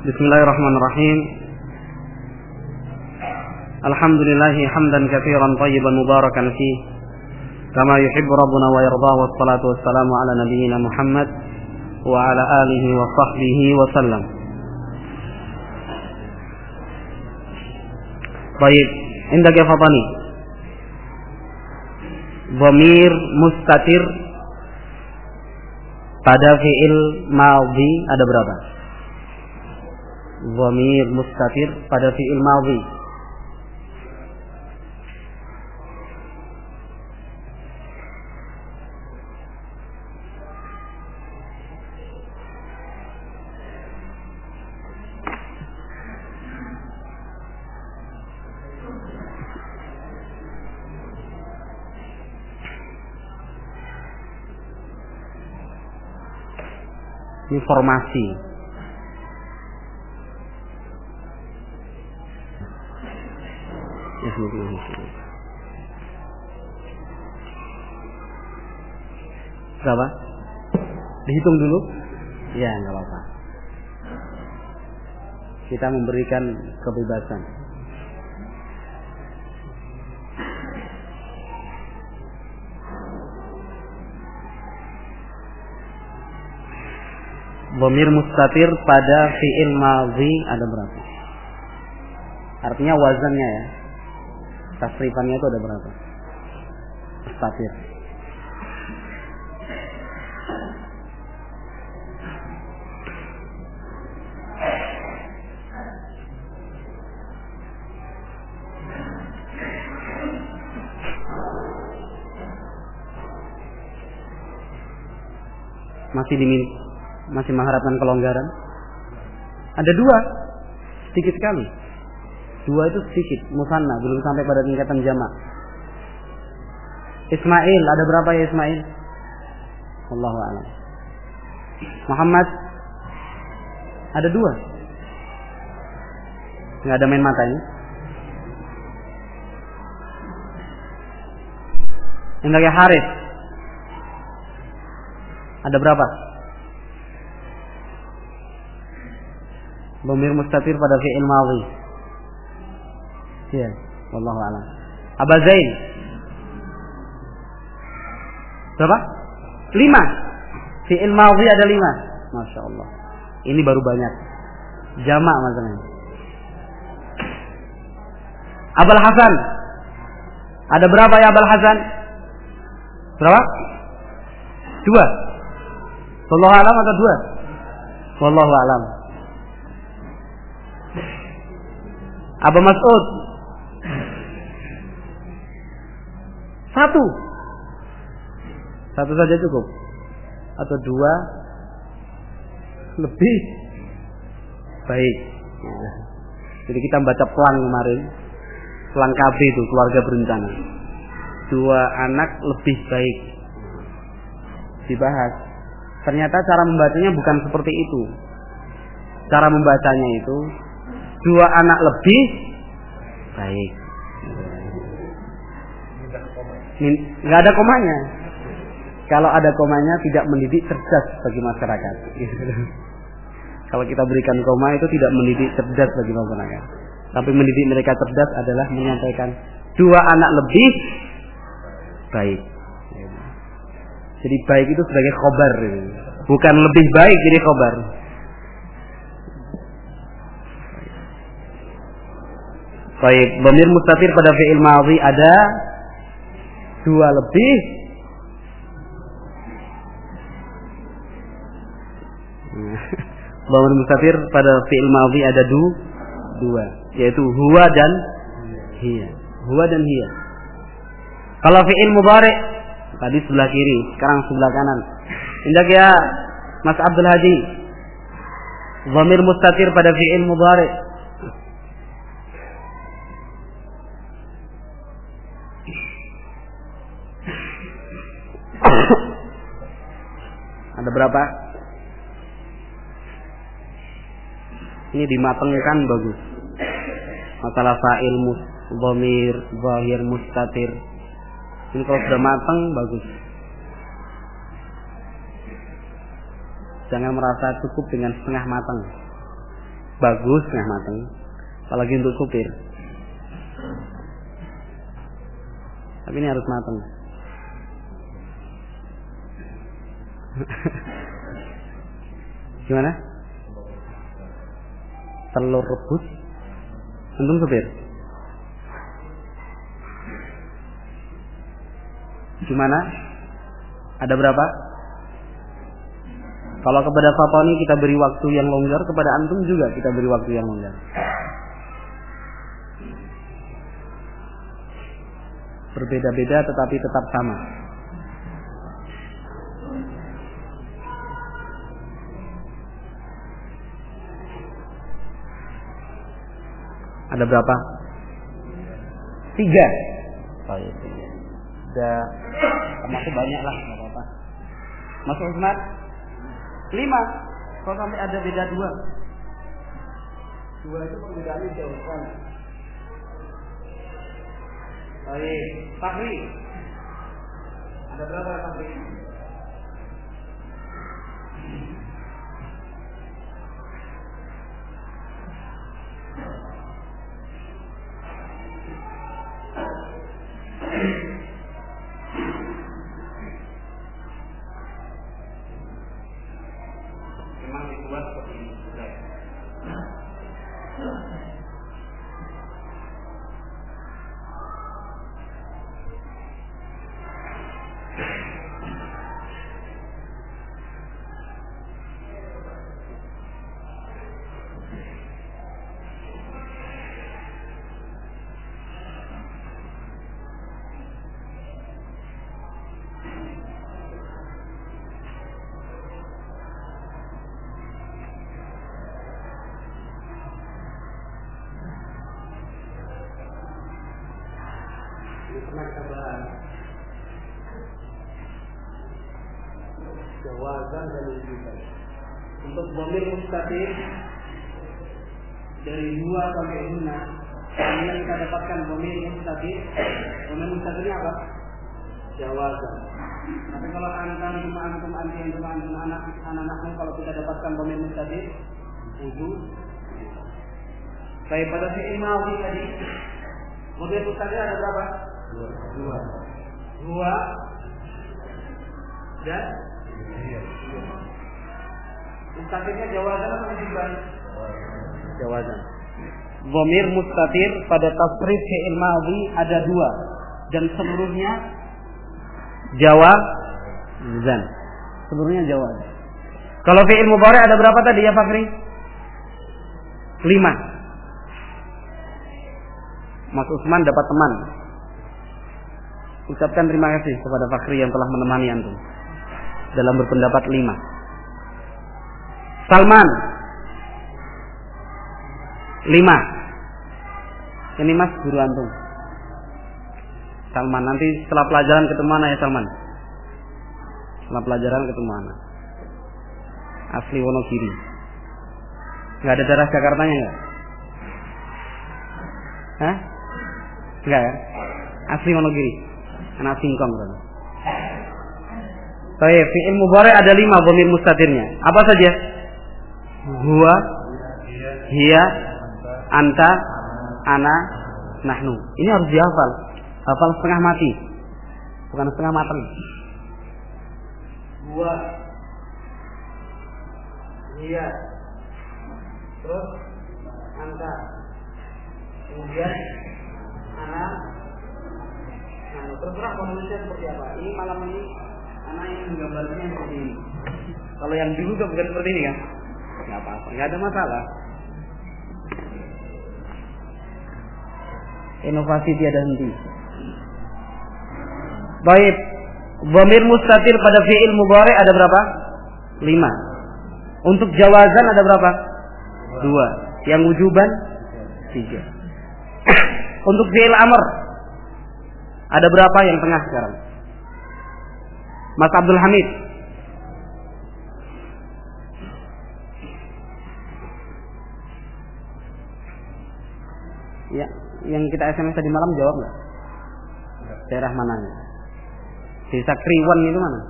Bismillahirrahmanirrahim. Alhamdulillah hamdan katsiran tayyiban mubarakan fi kama yuhibbu rabbuna wa yarda wa salatu wassalamu ala nabiyyina Muhammad wa ala alihi wa sahbihi wa sallam. Baik, indak ya Fatani. Dhamir mustatir pada fi'il madhi ada berapa? Dhamir mustatir pada fi'il madhi. informasi Berapa? Dihitung dulu? Ya, nggak apa-apa. Kita memberikan kebebasan. Bomir mustatir pada fi'il madhi ada berapa? Artinya wazannya ya. Tasrifannya itu ada berapa? Mustatir. Masih diminta masih mengharapkan kelonggaran? Ada dua, sedikit sekali. Dua itu sedikit, musanna, belum sampai pada tingkatan jamak. Ismail, ada berapa ya Ismail? Allahu a'lam. Muhammad ada dua. Nggak ada main matanya. Yang kayak Haris. Ada berapa? Dhamir mustatir pada fi'il madhi. Ya, wallahu a'lam. Aba Zain. Berapa? Lima. Fi'il madhi ada lima. Masya Allah. Ini baru banyak. Jamak maksudnya. Abul Hasan. Ada berapa ya Abul Hasan? Berapa? Dua. Wallahu alam atau dua? Wallahu alam. Abu Mas'ud Satu. Satu saja cukup. Atau dua. Lebih. Baik. Jadi kita baca pelan kemarin. Pelan KB itu keluarga berencana. Dua anak lebih baik. Dibahas. Ternyata cara membacanya bukan seperti itu. Cara membacanya itu dua anak lebih baik. Nggak ada komanya. Kalau ada komanya tidak mendidik cerdas bagi masyarakat. Kalau kita berikan koma itu tidak mendidik cerdas bagi masyarakat. Tapi mendidik mereka cerdas adalah menyampaikan dua anak lebih baik. Jadi baik itu sebagai khobar, bukan lebih baik jadi khobar. Baik, bomir mustafir pada fi'il madhi ada dua lebih Bomir mustafir pada fi'il madhi ada du, dua, yaitu huwa dan hiya. Huwa dan hiya. Kalau fi'il mudhari tadi sebelah kiri, sekarang sebelah kanan. Indah ya Mas Abdul Hadi. Bomir mustafir pada fi'il mudhari Ada berapa? Ini dimatengkan bagus. Masalah fa'il mus, dhamir, zahir, mustatir. Ini kalau sudah mateng bagus. Jangan merasa cukup dengan setengah matang. bagus nggak mateng apalagi untuk supir tapi ini harus mateng gimana? Telur rebus. Untung supir. Gimana? Ada berapa? Kalau kepada Fatoni kita beri waktu yang longgar, kepada antum juga kita beri waktu yang longgar. Berbeda-beda tetapi tetap sama. Ada berapa? Tiga. Baik. Sudah termasuk banyak lah, nggak apa-apa. Masuk Usman? Lima. Kalau sampai ada beda dua. Dua itu perbedaannya jauh kan. Baik, Fahri. Ada berapa Fahri? Jawazan dan wujuban untuk bomir mustatir dari dua sampai guna kemudian kita dapatkan bomir mustatir bomir mustatirnya apa jawazan tapi kalau antam cuma antum anti antum anak anak anak kalau kita dapatkan bomir mustatir wujud Baik pada fi'il madhi tadi Mobil mustatir ada berapa? Dua. Dua. Dan Mustatirnya jawazan atau wujuban? Jawazan. Bomir mustatir pada tasrif fi'il madhi ada dua dan seluruhnya jawab zan. Seluruhnya jawab. Kalau fi'il mudhari ada berapa tadi ya Fakri? Lima. Mas Usman dapat teman ucapkan terima kasih kepada Fakri yang telah menemani antum dalam berpendapat lima. Salman lima. Ini mas guru antum. Salman nanti setelah pelajaran ketemu mana ya Salman? Setelah pelajaran ketemu mana? Asli Wonogiri. Gak ada darah Jakartanya nggak? Hah? Enggak ya? Asli Wonogiri anak singkong kan. Baik, fi'il mudhari ada lima bomir mustatirnya. Apa saja? Huwa, hiya, anta, ana, nahnu. Ini harus dihafal. Hafal setengah mati. Bukan setengah matang. Huwa, hiya, terus anta, kemudian ana, Nah, terserah manusia seperti apa. Ini malam ini anak yang menggambarnya seperti ini. Kalau yang dulu kan bukan seperti ini kan? Nggak apa-apa, nggak ada masalah. Inovasi tiada henti. Baik, Bomir mustatir pada fi'il mubari ada berapa? Lima. Untuk jawazan ada berapa? Dua. Yang wujuban? Tiga. Untuk fi'il amr ada berapa yang tengah sekarang? Mas Abdul Hamid. Ya, yang kita SMS tadi malam jawab nggak? Daerah mananya? Desa Kriwan itu mana?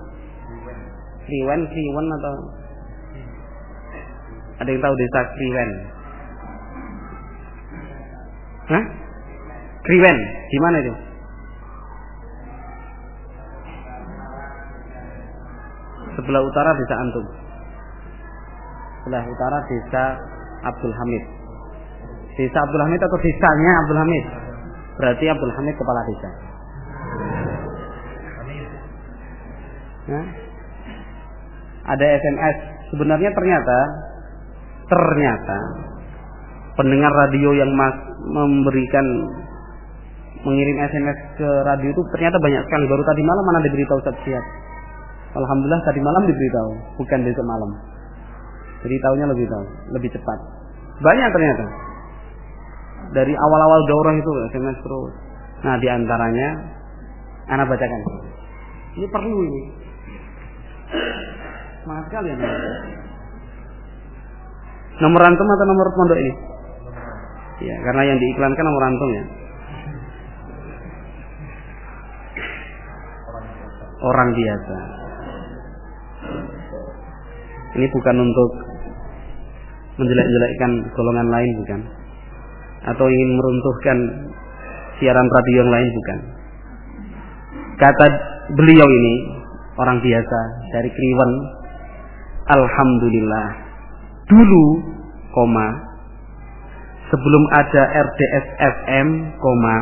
Kriwan, Kriwan atau ada yang tahu desa Kriwan? Hah? Kriwen, di mana itu? Sebelah utara desa Antum. Sebelah utara desa Abdul Hamid. Desa Abdul Hamid atau desanya Abdul Hamid? Berarti Abdul Hamid kepala desa. Nah, ada SMS. Sebenarnya ternyata ternyata pendengar radio yang mas, memberikan mengirim SMS ke radio itu ternyata banyak sekali. Baru tadi malam mana diberitahu Ustaz Siap. Alhamdulillah tadi malam diberitahu, bukan besok malam. Jadi tahunya lebih tahu, lebih cepat. Banyak ternyata. Dari awal-awal daurah itu SMS terus. Nah, di antaranya anak bacakan. Ini perlu ini. Semangat sekali ya. Nomor antum atau nomor pondok ini? Ya, karena yang diiklankan nomor antum ya. Orang biasa. Ini bukan untuk menjelek-jelekkan golongan lain bukan. Atau ingin meruntuhkan siaran radio yang lain bukan. Kata beliau ini orang biasa dari Kriwen. Alhamdulillah. Dulu, koma, sebelum ada RDS FM, koma,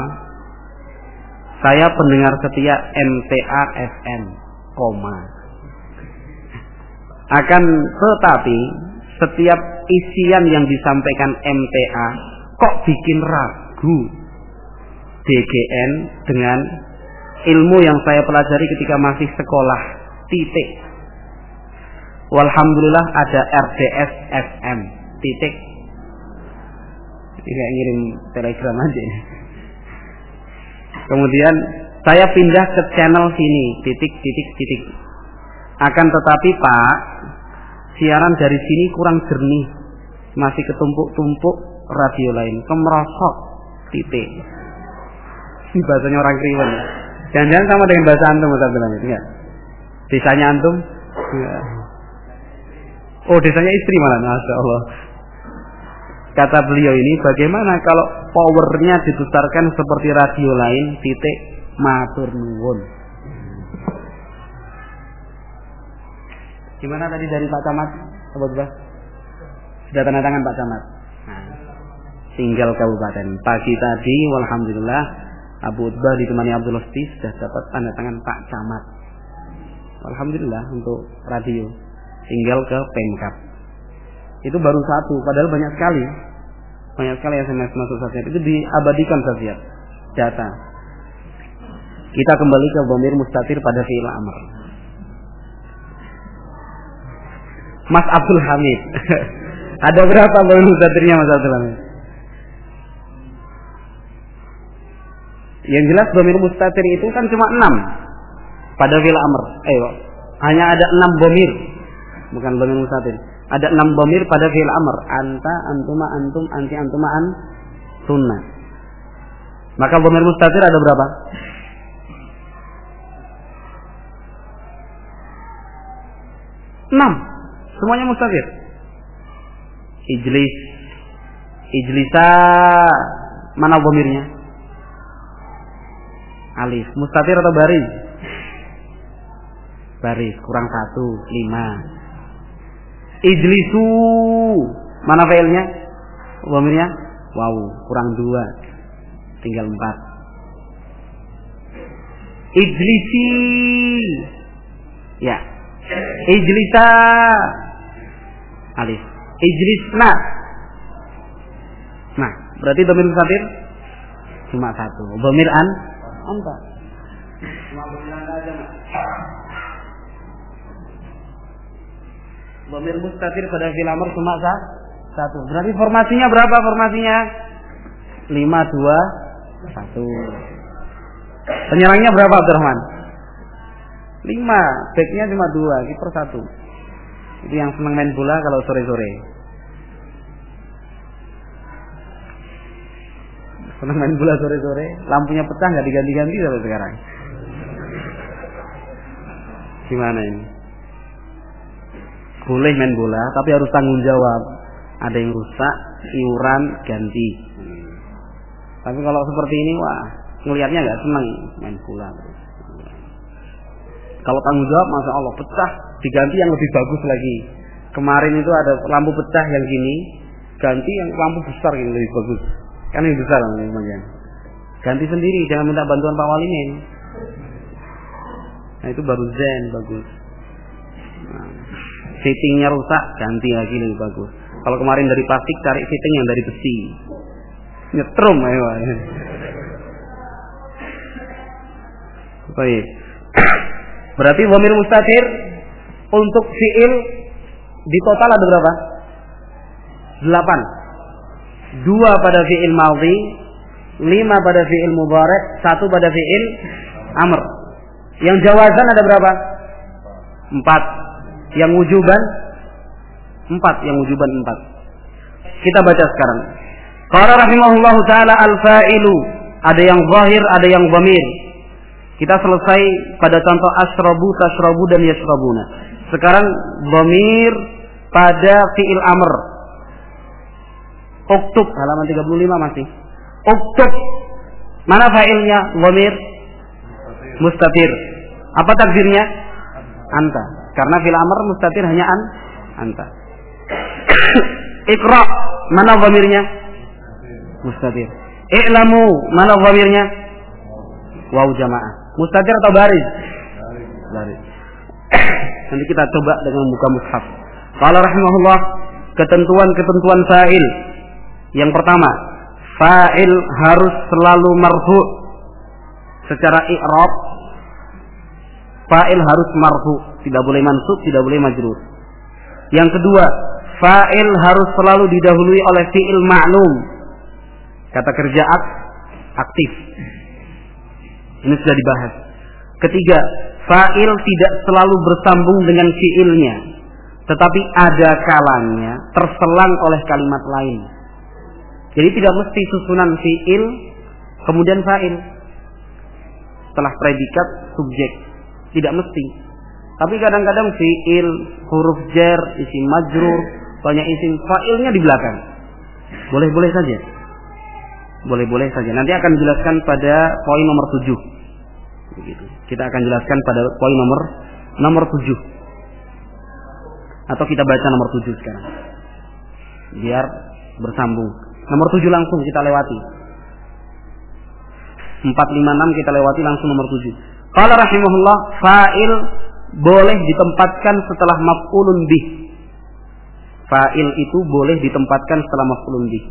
saya pendengar setia MTA FM, koma. Akan tetapi setiap isian yang disampaikan MTA kok bikin ragu DGN dengan ilmu yang saya pelajari ketika masih sekolah titik. Walhamdulillah ada RDS FM titik. Tidak ngirim telegram aja kemudian saya pindah ke channel sini titik titik titik akan tetapi Pak siaran dari sini kurang jernih. Masih ketumpuk-tumpuk radio lain. Kemerosok titik. Ini bahasanya orang kriwen jangan-jangan sama dengan bahasa antum Ustaz bilang itu ya desanya antum? Ya. oh desanya istri malah Masya Allah. Kata beliau ini bagaimana kalau powernya dibesarkan seperti radio lain titik matur nuwun Gimana tadi dari Pak Camat? Bas? Sudah tanda tangan Pak Camat. Nah, tinggal kabupaten. Pagi tadi, walhamdulillah, Abu Utbah ditemani Abdul Lesti sudah dapat tanda tangan Pak Camat. Alhamdulillah untuk radio. Tinggal ke Pemkap. Itu baru satu, padahal banyak sekali. Banyak sekali SMS masuk saja. Itu diabadikan saja data. Kita kembali ke Bomir Mustatir pada fi'il amr. Mas Abdul Hamid. Ada berapa Bomir Mustatirnya Mas Abdul Hamid? Yang jelas Bomir Mustatir itu kan cuma enam pada fi'il amr. Eh, hanya ada enam bomir, bukan Bomir Mustatir. Ada enam bomir pada fi'il amr. Anta, antuma, antum, anti, antuma, an, sunnah. Maka bomir mustatir ada berapa? Enam. Semuanya mustatir. Ijlis. Ijlisa. Mana bomirnya? Alif. Mustatir atau baris? Baris. Kurang satu. Lima. Ijlisu. Mana failnya? Bomirnya? Wow. Kurang dua. Tinggal empat. Ijlisi. Ya. Ijlisa. Alif. Ijlisna. Nah, berarti domir mustatir cuma satu. Domir an anta. Cuma domir anda aja, Mas. Domir mustatir pada filamar cuma satu. Berarti formasinya berapa formasinya? Lima, dua, satu. Penyerangnya berapa Abdurrahman? Lima, backnya cuma dua, kiper satu. Itu yang senang main bola kalau sore-sore. Senang main bola sore-sore, lampunya pecah nggak diganti-ganti sampai sekarang. Gimana ini? Boleh main bola, tapi harus tanggung jawab. Ada yang rusak, iuran ganti. Tapi kalau seperti ini wah, ngelihatnya nggak senang main bola. Kalau tanggung jawab, masya Allah pecah, diganti yang lebih bagus lagi. Kemarin itu ada lampu pecah yang gini, ganti yang lampu besar yang lebih bagus. Kan yang besar namanya. Ganti sendiri, jangan minta bantuan Pak Walimin. Nah itu baru zen bagus. Nah, rusak, ganti lagi lebih bagus. Kalau kemarin dari plastik, cari fitting yang dari besi. Nyetrum ayo. Baik. Berarti wamir mustatir untuk fiil di total ada berapa? Delapan. Dua pada fiil maldi, lima pada fiil mubarak, satu pada fiil amr. Yang jawazan ada berapa? Empat. Yang wujuban? Empat. Yang wujuban empat. Kita baca sekarang. Qala rahimahullahu taala al-fa'ilu. Ada yang zahir, ada yang dhamir. Kita selesai pada contoh asrabu, tasrabu dan yasrabuna. Sekarang dhamir pada fi'il amr. Uktub halaman 35 masih. Uktub. Mana fa'ilnya? Dhamir mustatir. Apa takdirnya? Anta. Karena fil amr mustatir hanya an anta. Iqra. Mana dhamirnya? Mustatir. I'lamu. Mana dhamirnya? Waw jamaah. Mustatir atau baris? Baris. Nanti kita coba dengan muka mushaf. Qala rahimahullah ketentuan-ketentuan fa'il. Yang pertama, fa'il harus selalu marfu secara i'rab fa'il harus marfu, tidak boleh mansub, tidak boleh majrur. Yang kedua, fa'il harus selalu didahului oleh fi'il ma'lum. Kata kerja ak, aktif. Ini sudah dibahas. Ketiga, fa'il tidak selalu bersambung dengan fi'ilnya, tetapi ada kalanya terselang oleh kalimat lain. Jadi tidak mesti susunan fi'il kemudian fa'il. Setelah predikat subjek. Tidak mesti. Tapi kadang-kadang fi'il, huruf jar, isim majrur, banyak isim fa'ilnya di belakang. Boleh-boleh saja. Boleh-boleh saja. Nanti akan dijelaskan pada poin nomor 7. Begitu. Kita akan jelaskan pada poin nomor nomor 7. Atau kita baca nomor 7 sekarang. Biar bersambung. Nomor 7 langsung kita lewati. 456 kita lewati langsung nomor 7. Qala rahimahullah fa'il boleh ditempatkan setelah maf'ulun bih. Fa'il itu boleh ditempatkan setelah maf'ulun bih.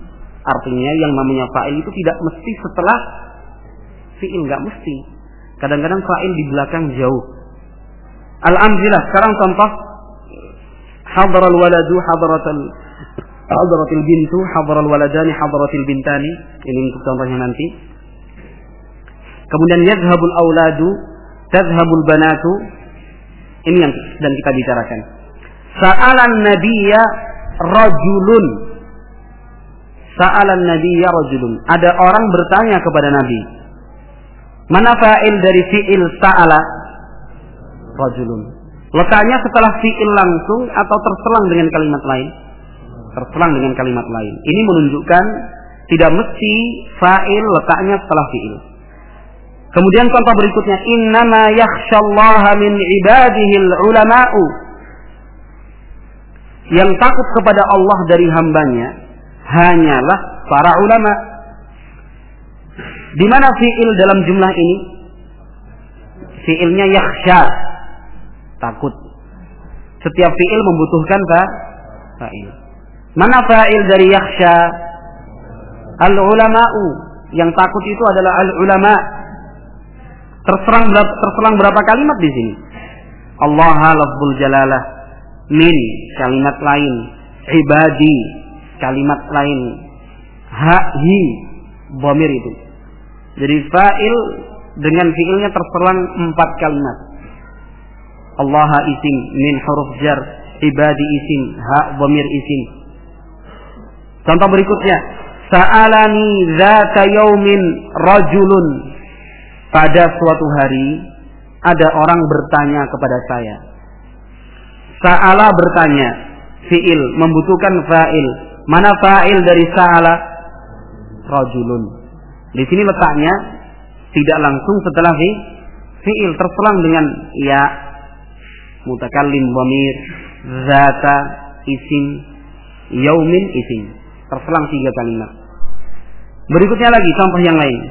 Artinya yang namanya fa'il itu tidak mesti setelah fi'il, nggak mesti. Kadang-kadang fa'il di belakang jauh. Al-amzilah, sekarang contoh hadaral waladu hadaratul hadaratil bintu hadaral waladani hadaratil bintani. Ini untuk contohnya nanti. Kemudian yadhhabul auladu, tadhhabul banatu. Ini yang sedang kita bicarakan. Sa'alan nabiyya rajulun. Sa'alan nabiyya rajulun. Ada orang bertanya kepada Nabi. Mana fa'il dari fi'il sa'ala? Rajulun. Letaknya setelah fi'il langsung atau terselang dengan kalimat lain? Terselang dengan kalimat lain. Ini menunjukkan tidak mesti fa'il letaknya setelah fi'il. Kemudian contoh berikutnya, innama yakhshallaha min ibadihil ulama'u. Yang takut kepada Allah dari hambanya hanyalah para ulama. Di mana fiil dalam jumlah ini? Fiilnya yakhsha, takut. Setiap fiil membutuhkan fa'il. Mana fa'il dari yakhsha? Al-ulama'u. Yang takut itu adalah al-ulama' terserang berapa, terserang berapa kalimat di sini? Allah lafzul jalalah min kalimat lain ibadi kalimat lain ha bomir itu jadi fa'il dengan fiilnya terserang empat kalimat Allah isim min huruf jar ibadi isim ha bomir isim contoh berikutnya sa'alani zata yaumin rajulun pada suatu hari ada orang bertanya kepada saya. Sa'ala bertanya, fi'il membutuhkan fa'il. Mana fa'il dari sa'ala? Rajulun. Di sini letaknya tidak langsung setelah fi fiil terselang dengan ya mutakallim wamir zata isim yaumin isim. Terselang tiga kalimat. Berikutnya lagi contoh yang lain.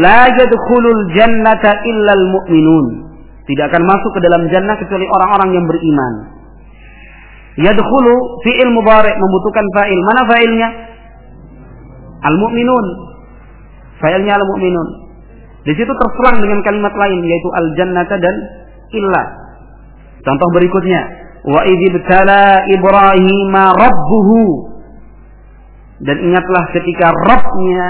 La yadkhulul jannata illal mu'minun. Tidak akan masuk ke dalam jannah kecuali orang-orang yang beriman. Yadkhulu fi'il mudhari' membutuhkan fa'il. Mana fa'ilnya? Al fa'ilnya al mu'minun di situ terselang dengan kalimat lain yaitu al jannata dan illa. Contoh berikutnya, wa idzibtala Ibrahim rabbuhu. Dan ingatlah ketika Rabbnya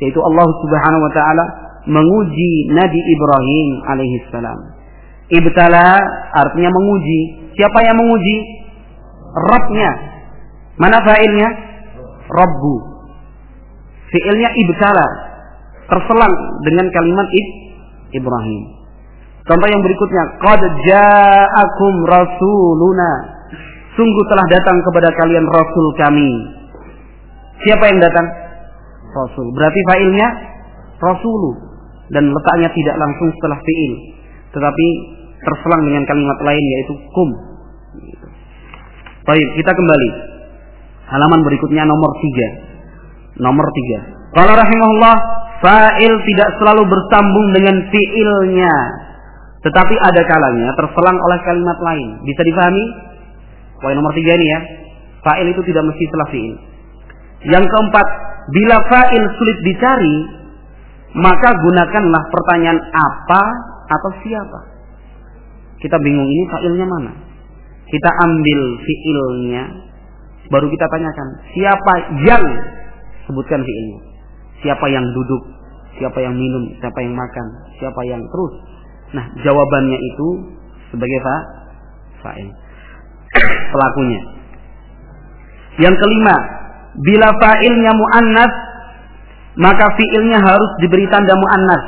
yaitu Allah Subhanahu wa taala menguji Nabi Ibrahim alaihi salam. Ibtala artinya menguji. Siapa yang menguji? Rabbnya. Mana fa'ilnya? Rabbu. Fi'ilnya ibtala terselang dengan kalimat ib Ibrahim. Contoh yang berikutnya, qad ja'akum rasuluna. Sungguh telah datang kepada kalian rasul kami. Siapa yang datang? Rasul. Berarti failnya rasulu dan letaknya tidak langsung setelah fiil, tetapi terselang dengan kalimat lain yaitu kum. Baik, kita kembali. Halaman berikutnya nomor tiga. Nomor tiga. Kalau rahimahullah Fa'il tidak selalu bersambung dengan fi'ilnya. Tetapi ada kalanya terselang oleh kalimat lain. Bisa dipahami? Poin nomor tiga ini ya. Fa'il itu tidak mesti setelah fi'il. Yang keempat, bila fa'il sulit dicari, maka gunakanlah pertanyaan apa atau siapa. Kita bingung ini fa'ilnya mana? Kita ambil fi'ilnya, baru kita tanyakan siapa yang sebutkan fi'ilnya. Siapa yang duduk, siapa yang minum, siapa yang makan, siapa yang terus. Nah, jawabannya itu sebagai fa fa'il. Pelakunya. Yang kelima, bila fa'ilnya muannas, maka fi'ilnya harus diberi tanda muannas.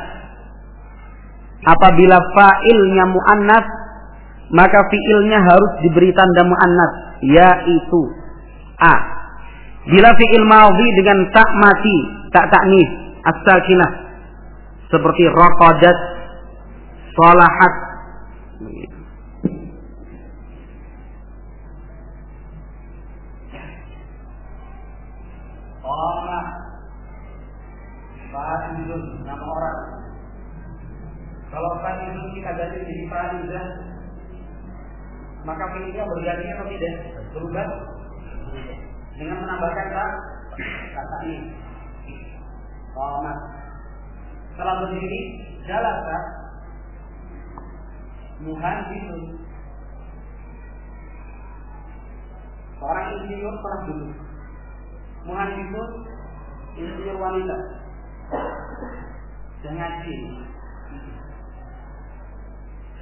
Apabila fa'ilnya muannas, maka fi'ilnya harus diberi tanda muannas, yaitu a. Bila fi'il madhi dengan tak mati tak taknis as-sakinah. Seperti raqadat salahat. Nama orang. Kalau kita Fa'idah Maka pilihnya berganti atau tidak? Berubah Dengan menambahkan kata ini Qamat. Setelah berdiri, jalan kan? Muhandithun. Seorang insinyur pernah dulu. Muhandithun, insinyur wanita. Dan ngaji.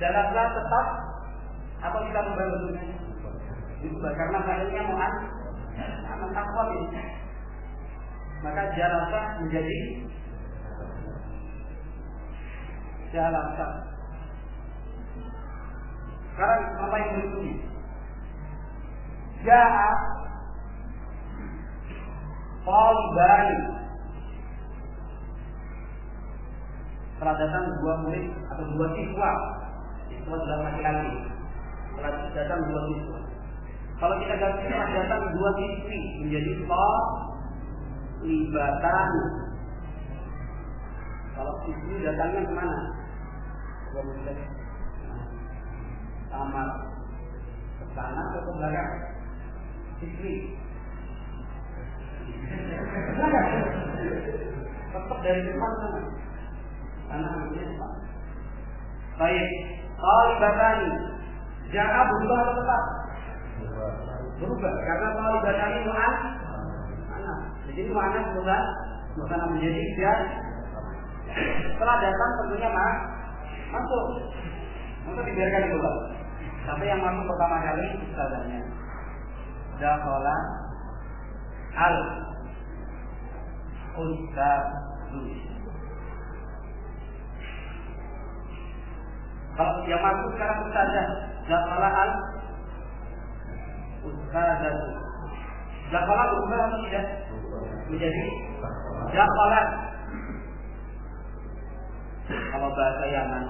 Jalanlah tetap atau kita bentuknya? Diubah karena failnya muhan anak takwa ini. Maka jalasah menjadi jalasah. Sekarang apa yang berikutnya? Ja'a Talibani. Telah datang dua murid atau dua siswa. Siswa dalam laki-laki Telah datang dua siswa Kalau kita ganti telah datang dua siswi Menjadi libatan. Kalau siswi datangnya ke mana? Kamar ke sana atau ke belakang? Siswi. Tetap dari depan sana. Karena namanya apa? Baik. Talibatani. Jangan berubah tetap? Berubah. Karena talibatani mu'an jadi mana? Bukan bukan menjadi dia setelah datang tentunya mah masuk. Untuk dibiarkan dulu tapi yang masuk pertama kali ustazahnya. Dakhala al ustaz kalau yang masuk sekarang ustazah dakhala al ustazah dakhala berubah atau tidak menjadi dakhalat. Kalau bahasa Yaman,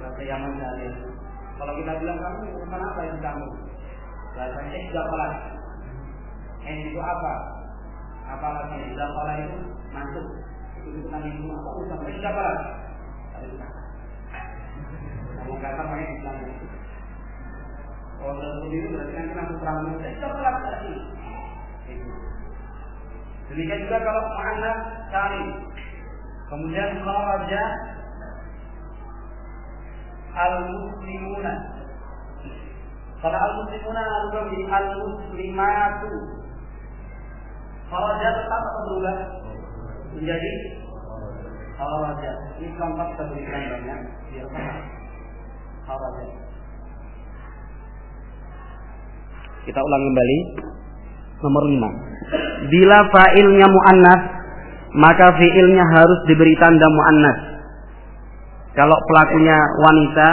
bahasa Yaman dari kalau kita bilang kamu urusan apa yang kamu? Bahasa Isdafalah. Ini itu apa? Apa artinya? Isdafalah itu masuk. Itu itu nanti itu apa urusan Isdafalah? Kamu kata main Islam. Kalau itu berarti kan kita perang Isdafalah tadi. Demikian juga kalau mana cari. Kemudian kharaja al-muslimuna. Kalau al-muslimuna menjadi al-muslimatu. Kharaja tetap atau berubah? Menjadi kharaja. Ini contoh kita berikan banyak. Biar paham. Kharaja. Kita ulang kembali. Nomor lima. Bila fa'ilnya mu'annas, maka fi'ilnya harus diberi tanda mu'annas. Kalau pelakunya wanita,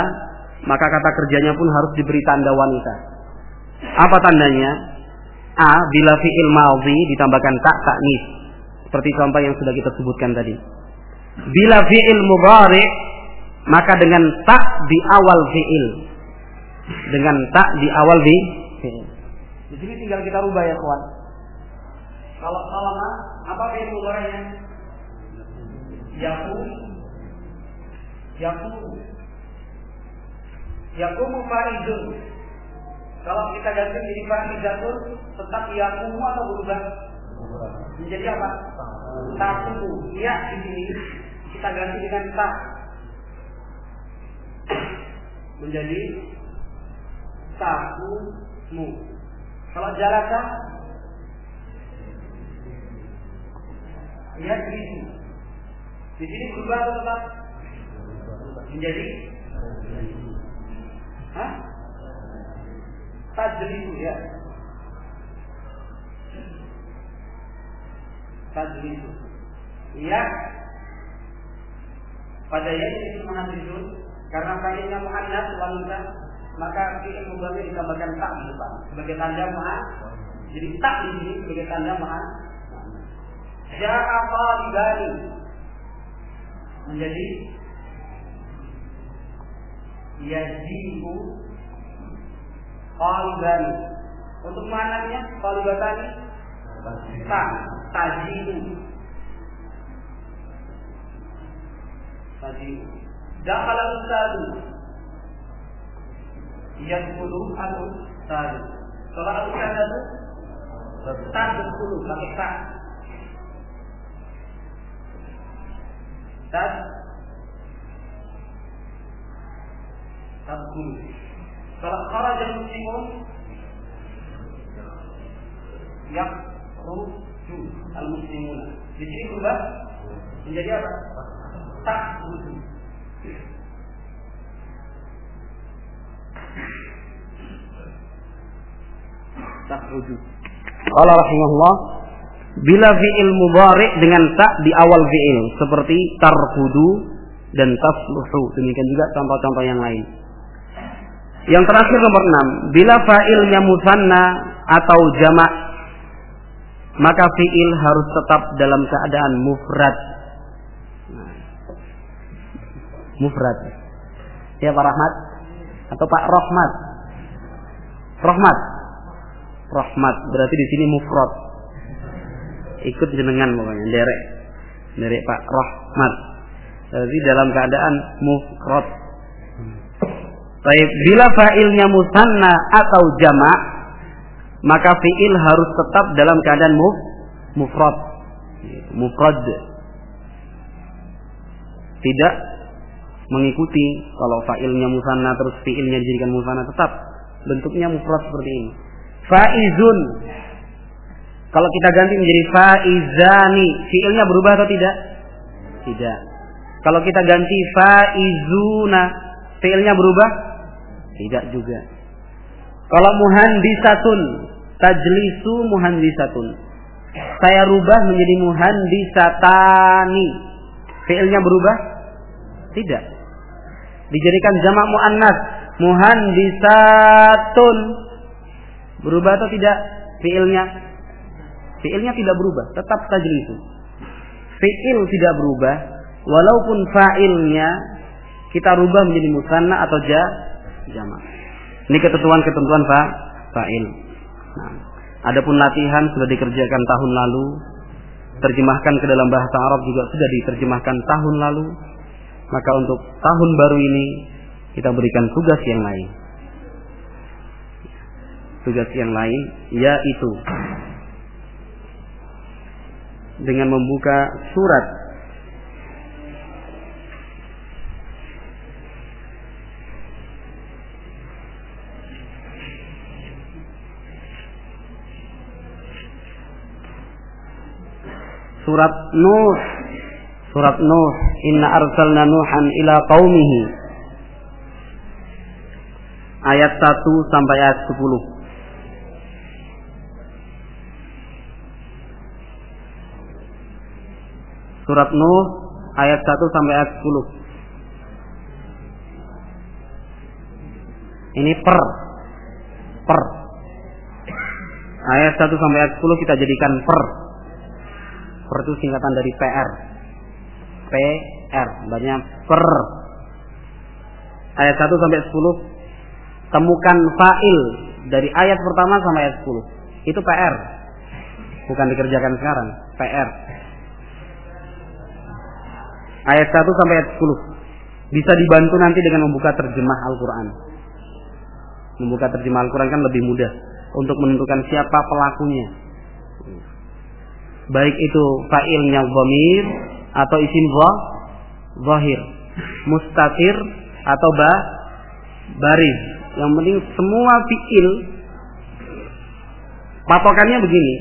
maka kata kerjanya pun harus diberi tanda wanita. Apa tandanya? A. Bila fi'il malzi ditambahkan tak taknis. Seperti contoh yang sudah kita sebutkan tadi. Bila fi'il mudhari maka dengan tak di awal fi'il. Dengan tak di awal fi'il. Di sini tinggal kita rubah ya kawan. Kalau salama apa fi'il mudhari'nya? Yakun Yakumu Yakumu faizun Kalau kita ganti menjadi faizatun Tetap yakumu atau berubah? Menjadi apa? Takumu Ya di sini Kita ganti dengan tak Menjadi Takumu Kalau jalaka Ya di sini. Di sini berubah atau tetap? menjadi? Hah? Tajlisu ya. Tajlisu Ya Pada yang itu menghadirisun Karena failnya mu'annas wanita Maka fi'il mudhari ditambahkan tak di depan. Sebagai tanda mu'an Jadi tak di sini sebagai tanda mu'an Ja'a qalibani Menjadi yajibu qalban untuk mananya qalbatani ta tajibu tajibu dakhala ustadu yadkhulu al ustadu kalau al ustadu tadkhulu pakai ta tad tabkul. Kalau kharaja muslimun yang ruju al muslimun. Di sini berubah menjadi apa? Tak ruju. Tak ruju. Allah rahimahullah bila fi'il mudhari dengan tak di awal fi'il seperti tarkudu dan tasluhu demikian juga contoh-contoh yang lain yang terakhir nomor 6, bila fa'ilnya musanna atau jamak maka fi'il harus tetap dalam keadaan mufrad. Mufrad. Ya Pak Rahmat atau Pak Rahmat? Rahmat. Rahmat berarti di sini mufrad. Ikut jenengan pokoknya derek. Derek Pak Rahmat. Berarti dalam keadaan mufrad Baik, bila fa'ilnya musanna atau jamak, maka fi'il harus tetap dalam keadaan muf, mufrad. Mufrad. Tidak mengikuti kalau fa'ilnya musanna terus fi'ilnya dijadikan musanna tetap bentuknya mufrad seperti ini. Faizun. Kalau kita ganti menjadi faizani, fi'ilnya berubah atau tidak? Tidak. Kalau kita ganti faizuna, fi'ilnya berubah? Tidak juga. Kalau muhandisatun, tajlisu muhandisatun. Saya rubah menjadi muhandisatani. Fi'ilnya berubah? Tidak. Dijadikan jamak muannas, muhandisatun. Berubah atau tidak fi'ilnya? Fi'ilnya tidak berubah, tetap tajlisu. Fi'il tidak berubah, walaupun fa'ilnya kita rubah menjadi musanna atau ja jama. Ini ketentuan-ketentuan fa fa'il. Nah, adapun latihan sudah dikerjakan tahun lalu, terjemahkan ke dalam bahasa Arab juga sudah diterjemahkan tahun lalu. Maka untuk tahun baru ini kita berikan tugas yang lain. Tugas yang lain yaitu dengan membuka surat surat Nuh surat Nuh inna arsalna nuhan ila qaumihi ayat 1 sampai ayat 10 Surat Nuh ayat 1 sampai ayat 10. Ini per per. Ayat 1 sampai ayat 10 kita jadikan per. Per itu singkatan dari PR. PR, banyak per. Ayat 1 sampai 10 temukan fa'il dari ayat pertama sampai ayat 10. Itu PR. Bukan dikerjakan sekarang, PR ayat 1 sampai ayat 10. Bisa dibantu nanti dengan membuka terjemah Al-Qur'an. Membuka terjemah Al-Qur'an kan lebih mudah untuk menentukan siapa pelakunya. Baik itu fa'ilnya dhamir atau isim zahir, mustatir atau ba baris. Yang penting semua fi'il patokannya begini.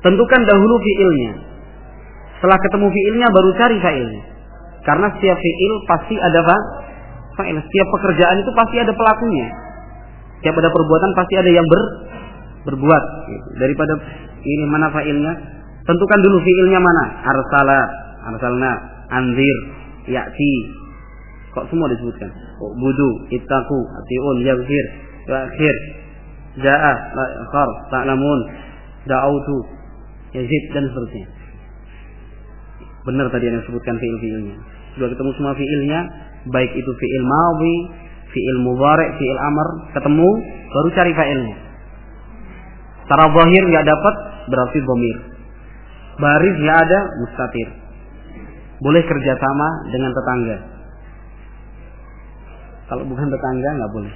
Tentukan dahulu fi'ilnya setelah ketemu fiilnya baru cari fa'ilnya. Karena setiap fiil pasti ada apa? Fa'il. Setiap pekerjaan itu pasti ada pelakunya. Setiap ada perbuatan pasti ada yang ber berbuat. Daripada ini mana fa'ilnya, tentukan dulu fiilnya mana. Arsala, arsalna, anzir, ya'ti. Kok semua disebutkan? Budu, itaku, atiun, yaghfir, yaghfir, ja'a, khar, ta'lamun, da'autu, yazid dan seterusnya. Benar tadi yang disebutkan fiil-fiilnya. Sudah ketemu semua fiilnya, baik itu fiil mawi, fiil mubarak, fiil amr, ketemu, baru cari failnya. Secara zahir nggak dapat, berarti bomir. Baris nggak ada, mustatir. Boleh kerjasama dengan tetangga. Kalau bukan tetangga nggak boleh.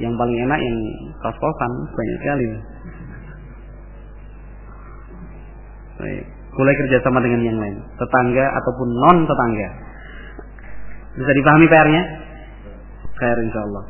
Yang paling enak yang kos-kosan banyak sekali. Baik boleh kerjasama dengan yang lain, tetangga ataupun non tetangga. Bisa dipahami PR-nya? PR insya Allah.